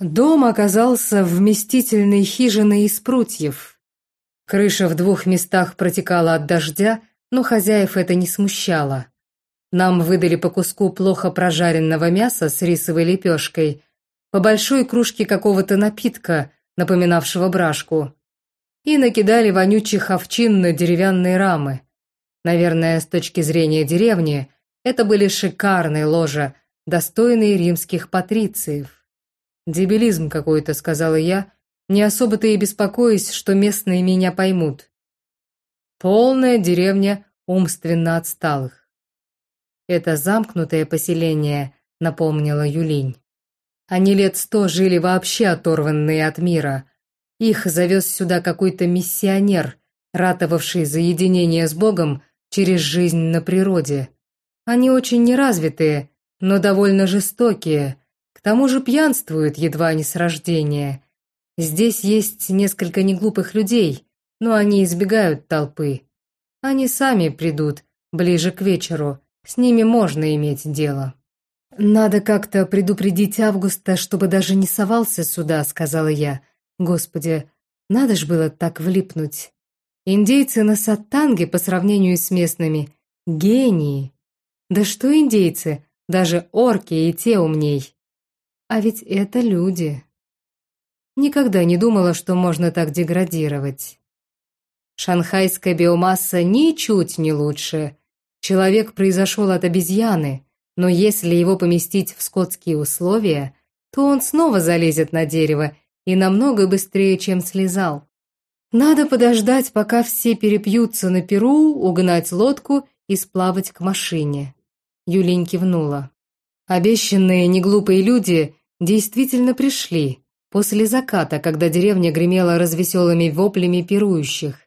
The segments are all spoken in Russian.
Дом оказался вместительной хижиной из прутьев. Крыша в двух местах протекала от дождя, но хозяев это не смущало. Нам выдали по куску плохо прожаренного мяса с рисовой лепешкой, по большой кружке какого-то напитка, напоминавшего брашку, и накидали вонючих овчин на деревянные рамы. Наверное, с точки зрения деревни, это были шикарные ложа, достойные римских патрициев. «Дебилизм какой-то», — сказала я, не особо-то и беспокоюсь, что местные меня поймут. Полная деревня умственно отсталых. Это замкнутое поселение, напомнила Юлинь. Они лет сто жили вообще оторванные от мира. Их завез сюда какой-то миссионер, ратовавший за единение с Богом через жизнь на природе. Они очень неразвитые, но довольно жестокие, тому же пьянствуют едва не с рождения. Здесь есть несколько неглупых людей, но они избегают толпы. Они сами придут ближе к вечеру, с ними можно иметь дело. «Надо как-то предупредить Августа, чтобы даже не совался сюда», — сказала я. «Господи, надо ж было так влипнуть. Индейцы на Саттанге по сравнению с местными — гении. Да что индейцы, даже орки и те умней. А ведь это люди». Никогда не думала, что можно так деградировать. Шанхайская биомасса ничуть не лучше. Человек произошел от обезьяны, но если его поместить в скотские условия, то он снова залезет на дерево и намного быстрее, чем слезал. Надо подождать, пока все перепьются на перу, угнать лодку и сплавать к машине. Юлень кивнула. Обещанные неглупые люди действительно пришли после заката, когда деревня гремела развеселыми воплями пирующих.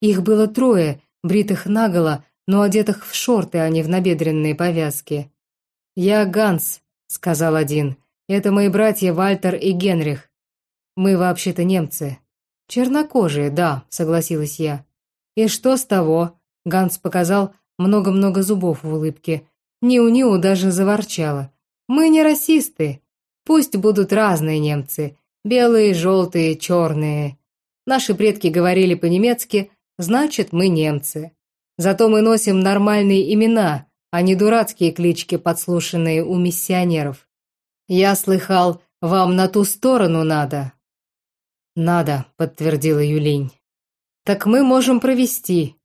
Их было трое, бритых наголо, но одетых в шорты, а не в набедренные повязки. «Я Ганс», — сказал один. «Это мои братья Вальтер и Генрих. Мы вообще-то немцы». «Чернокожие, да», — согласилась я. «И что с того?» — Ганс показал много-много зубов в улыбке. Ниу-Ниу даже заворчала. «Мы не расисты. Пусть будут разные немцы. Белые, желтые, черные. Наши предки говорили по-немецки, значит, мы немцы. Зато мы носим нормальные имена, а не дурацкие клички, подслушанные у миссионеров. Я слыхал, вам на ту сторону надо. Надо, подтвердила Юлинь. Так мы можем провести.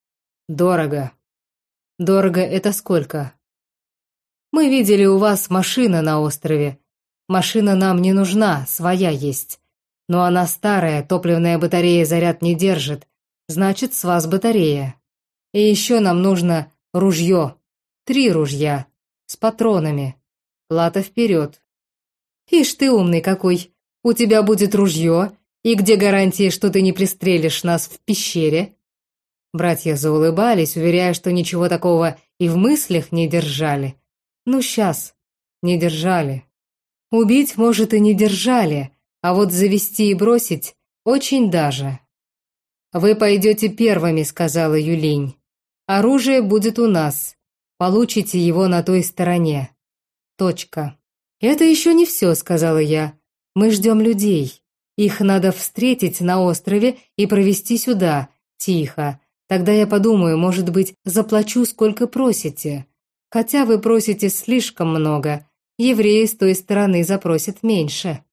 Дорого. Дорого это сколько? Мы видели у вас машина на острове. Машина нам не нужна, своя есть. Но она старая, топливная батарея заряд не держит. Значит, с вас батарея. И еще нам нужно ружье. Три ружья. С патронами. Плата вперед. Ишь ты умный какой. У тебя будет ружье. И где гарантии, что ты не пристрелишь нас в пещере? Братья заулыбались, уверяя, что ничего такого и в мыслях не держали. Ну, сейчас. Не держали. Убить, может, и не держали, а вот завести и бросить очень даже. «Вы пойдете первыми», — сказала Юлинь. «Оружие будет у нас. Получите его на той стороне». Точка. «Это еще не все», — сказала я. «Мы ждем людей. Их надо встретить на острове и провести сюда, тихо. Тогда я подумаю, может быть, заплачу, сколько просите. Хотя вы просите слишком много евреи с той стороны запросят меньше».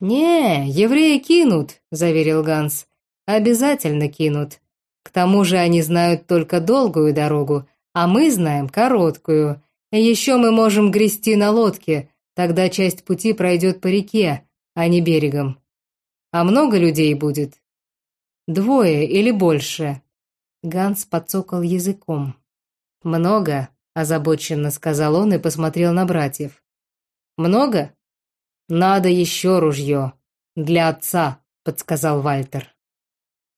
«Не, евреи кинут», — заверил Ганс. «Обязательно кинут. К тому же они знают только долгую дорогу, а мы знаем короткую. Еще мы можем грести на лодке, тогда часть пути пройдет по реке, а не берегом. А много людей будет?» «Двое или больше?» Ганс подцокал языком. «Много?» Озабоченно сказал он и посмотрел на братьев. «Много?» «Надо еще ружье. Для отца», — подсказал Вальтер.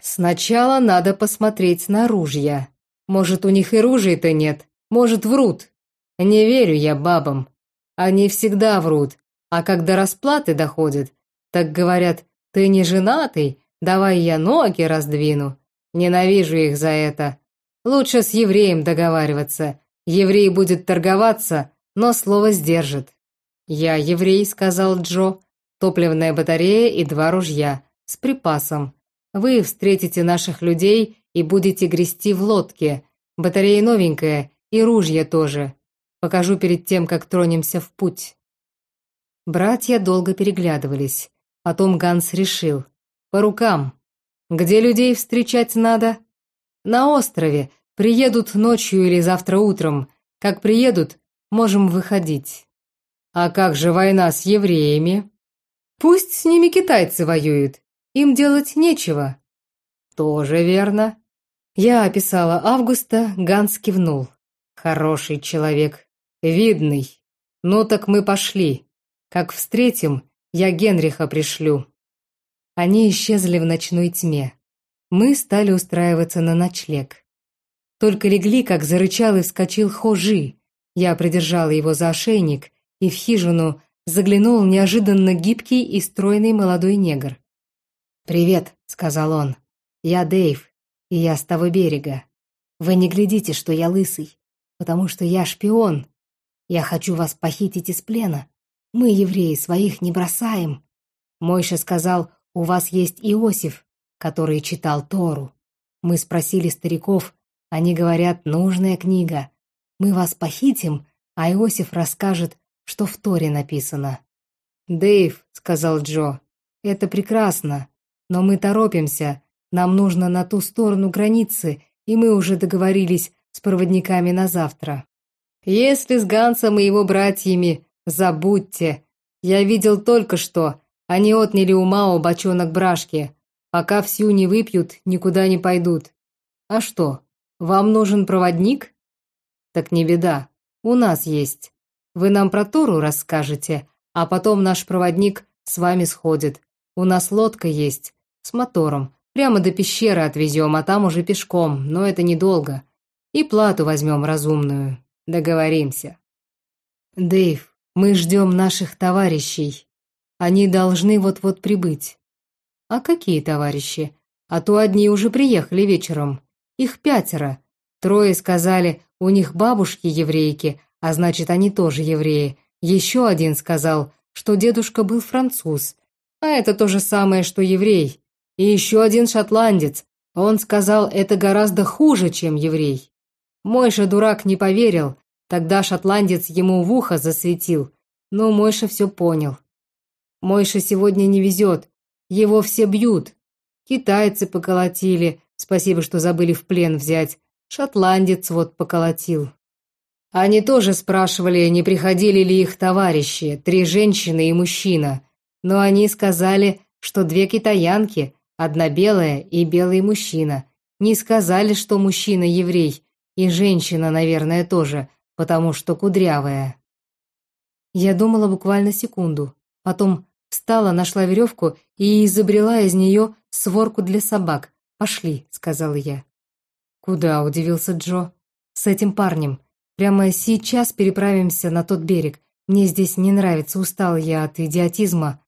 «Сначала надо посмотреть на ружья. Может, у них и ружей-то нет, может, врут. Не верю я бабам. Они всегда врут, а когда расплаты доходят, так говорят, ты не женатый, давай я ноги раздвину. Ненавижу их за это. Лучше с евреем договариваться, Еврей будет торговаться, но слово сдержит. «Я еврей», — сказал Джо. топливная батарея и два ружья с припасом. Вы встретите наших людей и будете грести в лодке. Батарея новенькая и ружья тоже. Покажу перед тем, как тронемся в путь». Братья долго переглядывались. Потом Ганс решил. «По рукам. Где людей встречать надо?» «На острове. Приедут ночью или завтра утром. Как приедут, можем выходить». «А как же война с евреями?» «Пусть с ними китайцы воюют. Им делать нечего». «Тоже верно». Я описала Августа, Ганс кивнул. «Хороший человек. Видный. Ну так мы пошли. Как встретим, я Генриха пришлю». Они исчезли в ночной тьме. Мы стали устраиваться на ночлег. Только легли, как зарычал и вскочил Хожи. Я придержала его за ошейник, и в хижину заглянул неожиданно гибкий и стройный молодой негр. «Привет», — сказал он. «Я Дэйв, и я с того берега. Вы не глядите, что я лысый, потому что я шпион, я хочу вас похитить из плена. Мы, евреи, своих не бросаем. Мойша сказал, у вас есть Иосиф, который читал Тору. Мы спросили стариков, они говорят, нужная книга. Мы вас похитим, а Иосиф расскажет, что в Торе написано. «Дэйв», — сказал Джо, — «это прекрасно, но мы торопимся, нам нужно на ту сторону границы, и мы уже договорились с проводниками на завтра». Если с Гансом и его братьями, забудьте. Я видел только что, они отняли у Мао бочонок брашки. Пока всю не выпьют, никуда не пойдут. А что, вам нужен проводник? Так не беда, у нас есть. Вы нам про Тору расскажете, а потом наш проводник с вами сходит. У нас лодка есть, с мотором. Прямо до пещеры отвезем, а там уже пешком, но это недолго. И плату возьмем разумную. Договоримся. Дэйв, мы ждем наших товарищей. Они должны вот-вот прибыть. А какие товарищи? А то одни уже приехали вечером. Их пятеро. Трое сказали, у них бабушки еврейки, а значит, они тоже евреи. Еще один сказал, что дедушка был француз, а это то же самое, что еврей. И еще один шотландец. Он сказал, это гораздо хуже, чем еврей. Мойша дурак не поверил, тогда шотландец ему в ухо засветил, но Мойша все понял. Мойша сегодня не везет, его все бьют. Китайцы поколотили, спасибо, что забыли в плен взять. Шотландец вот поколотил. Они тоже спрашивали, не приходили ли их товарищи, три женщины и мужчина. Но они сказали, что две китаянки, одна белая и белый мужчина. Не сказали, что мужчина еврей, и женщина, наверное, тоже, потому что кудрявая. Я думала буквально секунду. Потом встала, нашла веревку и изобрела из нее сворку для собак. «Пошли», — сказала я. «Куда?» — удивился Джо. «С этим парнем. Прямо сейчас переправимся на тот берег. Мне здесь не нравится, устал я от идиотизма».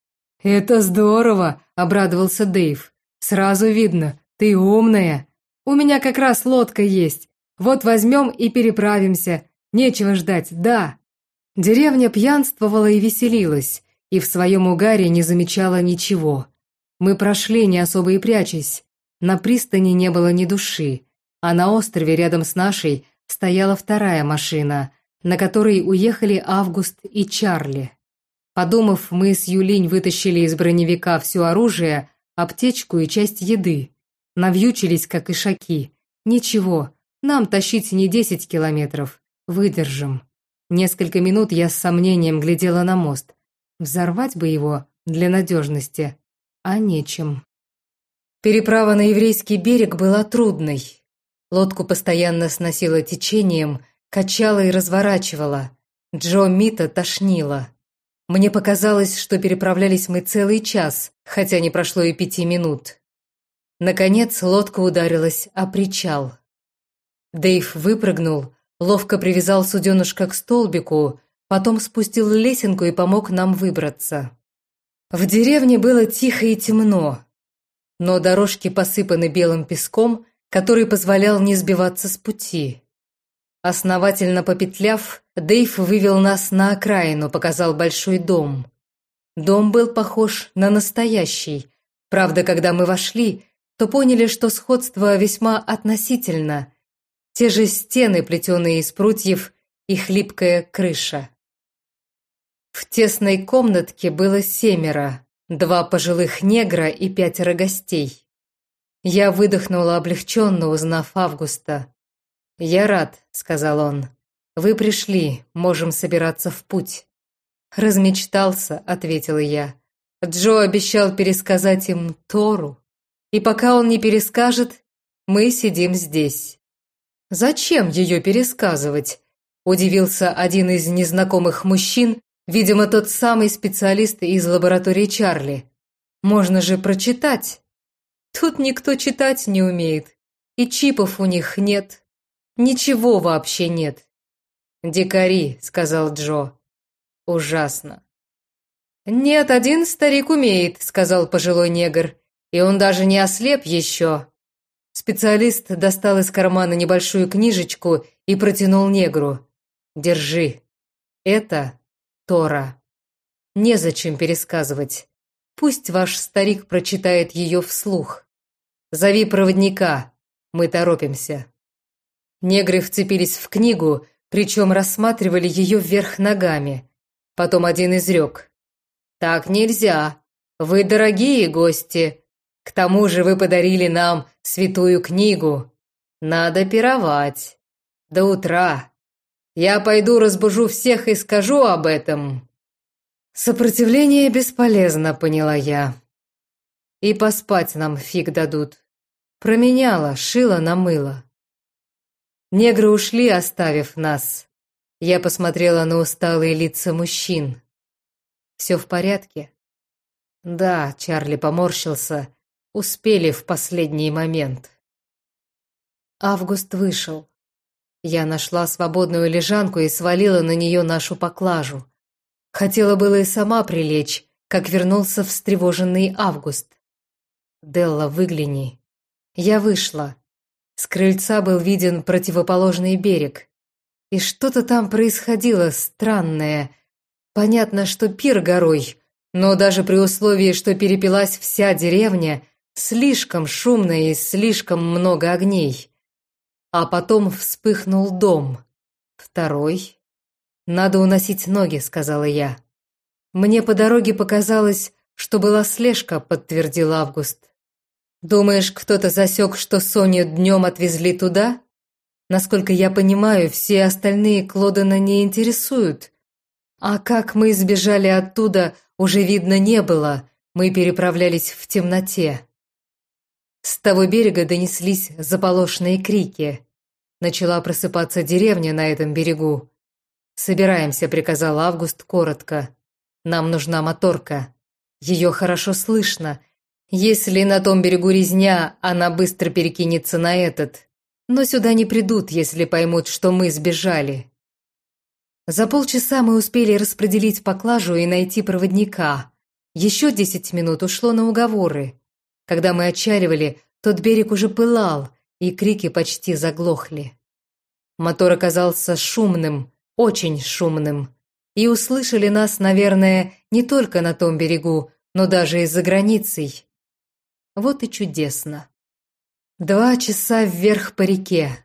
«Это здорово!» — обрадовался Дэйв. «Сразу видно, ты умная. У меня как раз лодка есть. Вот возьмем и переправимся. Нечего ждать, да. Деревня пьянствовала и веселилась, и в своем угаре не замечала ничего. Мы прошли, не особо и прячась. На пристани не было ни души, а на острове рядом с нашей стояла вторая машина, на которой уехали Август и Чарли. Подумав, мы с Юлинь вытащили из броневика все оружие, аптечку и часть еды. Навьючились, как ишаки. Ничего, нам тащить не десять километров. Выдержим. Несколько минут я с сомнением глядела на мост. Взорвать бы его для надежности, а нечем. Переправа на еврейский берег была трудной. Лодку постоянно сносило течением, качало и разворачивало. Джо Мита тошнило. Мне показалось, что переправлялись мы целый час, хотя не прошло и пяти минут. Наконец лодка ударилась о причал. Дэйв выпрыгнул, ловко привязал суденышко к столбику, потом спустил лесенку и помог нам выбраться. В деревне было тихо и темно, но дорожки посыпаны белым песком, который позволял не сбиваться с пути. Основательно попетляв, Дэйв вывел нас на окраину, показал большой дом. Дом был похож на настоящий. Правда, когда мы вошли, то поняли, что сходство весьма относительно. Те же стены, плетеные из прутьев, и хлипкая крыша. В тесной комнатке было семеро, два пожилых негра и пятеро гостей. Я выдохнула облегченно, узнав Августа. «Я рад», — сказал он. «Вы пришли, можем собираться в путь». «Размечтался», — ответила я. Джо обещал пересказать им Тору. И пока он не перескажет, мы сидим здесь. «Зачем ее пересказывать?» – удивился один из незнакомых мужчин, видимо, тот самый специалист из лаборатории Чарли. «Можно же прочитать». Тут никто читать не умеет, и чипов у них нет. Ничего вообще нет. «Дикари», — сказал Джо. «Ужасно». «Нет, один старик умеет», — сказал пожилой негр. «И он даже не ослеп еще». Специалист достал из кармана небольшую книжечку и протянул негру. «Держи. Это Тора. Незачем пересказывать. Пусть ваш старик прочитает ее вслух. Зови проводника. Мы торопимся». Негры вцепились в книгу, причем рассматривали ее вверх ногами. Потом один изрек. «Так нельзя. Вы дорогие гости. К тому же вы подарили нам святую книгу. Надо пировать. До утра. Я пойду разбужу всех и скажу об этом». «Сопротивление бесполезно», — поняла я. «И поспать нам фиг дадут. Променяла, шила на мыло». Негры ушли, оставив нас. Я посмотрела на усталые лица мужчин. «Все в порядке?» «Да», — Чарли поморщился. «Успели в последний момент». Август вышел. Я нашла свободную лежанку и свалила на нее нашу поклажу. Хотела было и сама прилечь, как вернулся встревоженный Август. «Делла, выгляни». Я вышла. С крыльца был виден противоположный берег. И что-то там происходило странное. Понятно, что пир горой, но даже при условии, что перепилась вся деревня, слишком шумно и слишком много огней. А потом вспыхнул дом. Второй, «Надо уносить ноги», — сказала я. «Мне по дороге показалось, что была слежка», — подтвердил Август. «Думаешь, кто-то засек, что Соню днем отвезли туда? Насколько я понимаю, все остальные Клодена не интересуют. А как мы избежали оттуда, уже видно не было, мы переправлялись в темноте». С того берега донеслись заполошные крики. Начала просыпаться деревня на этом берегу. «Собираемся», — приказал Август коротко. «Нам нужна моторка. Ее хорошо слышно. Если на том берегу резня, она быстро перекинется на этот. Но сюда не придут, если поймут, что мы сбежали». За полчаса мы успели распределить поклажу и найти проводника. Еще десять минут ушло на уговоры. Когда мы отчаливали, тот берег уже пылал, и крики почти заглохли. Мотор оказался шумным, очень шумным. И услышали нас, наверное, не только на том берегу, но даже и за границей. Вот и чудесно. Два часа вверх по реке.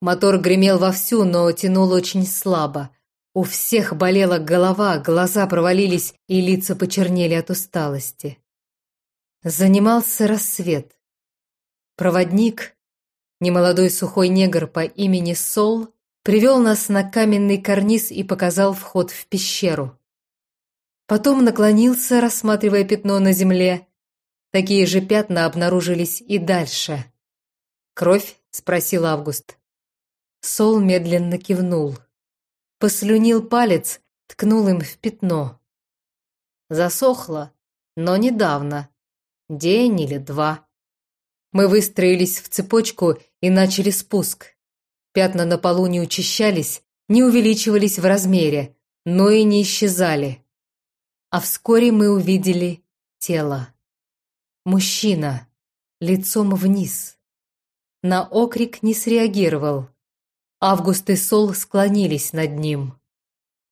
Мотор гремел вовсю, но тянул очень слабо. У всех болела голова, глаза провалились и лица почернели от усталости. Занимался рассвет. Проводник, немолодой сухой негр по имени Сол, привел нас на каменный карниз и показал вход в пещеру. Потом наклонился, рассматривая пятно на земле. Такие же пятна обнаружились и дальше. «Кровь?» — спросил Август. Сол медленно кивнул. Послюнил палец, ткнул им в пятно. Засохло, но недавно. День или два. Мы выстроились в цепочку и начали спуск. Пятна на полу не учащались, не увеличивались в размере, но и не исчезали. А вскоре мы увидели тело. Мужчина, лицом вниз. На окрик не среагировал. Август и Сол склонились над ним.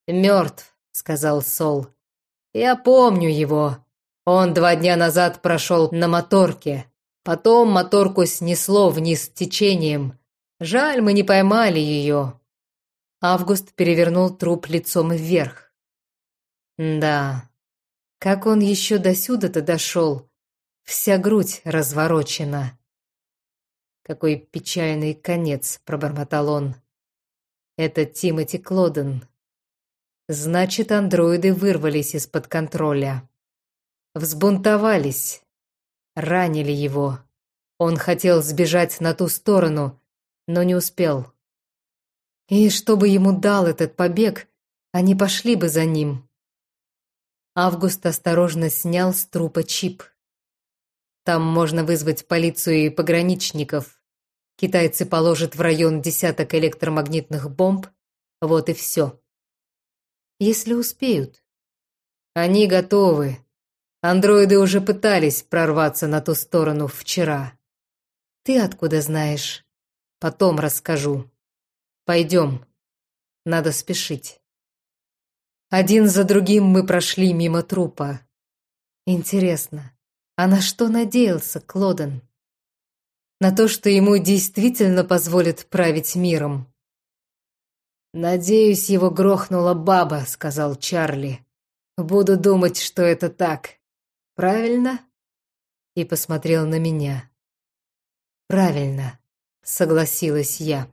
«Мертв», — сказал Сол. Я помню его. Он два дня назад прошел на моторке. Потом моторку снесло вниз течением. Жаль, мы не поймали ее. Август перевернул труп лицом вверх. Да, как он еще до сюда-то дошел? Вся грудь разворочена. Какой печальный конец, пробормотал он. Это Тимоти Клоден. Значит, андроиды вырвались из-под контроля. Взбунтовались. Ранили его. Он хотел сбежать на ту сторону, но не успел. И чтобы ему дал этот побег, они пошли бы за ним. Август осторожно снял с трупа чип. Там можно вызвать полицию и пограничников. Китайцы положат в район десяток электромагнитных бомб. Вот и все. Если успеют. Они готовы. Андроиды уже пытались прорваться на ту сторону вчера. Ты откуда знаешь? Потом расскажу. Пойдем. Надо спешить. Один за другим мы прошли мимо трупа. Интересно, а на что надеялся Клоден? На то, что ему действительно позволят править миром. «Надеюсь, его грохнула баба», — сказал Чарли. «Буду думать, что это так. Правильно?» И посмотрел на меня. «Правильно», — согласилась я.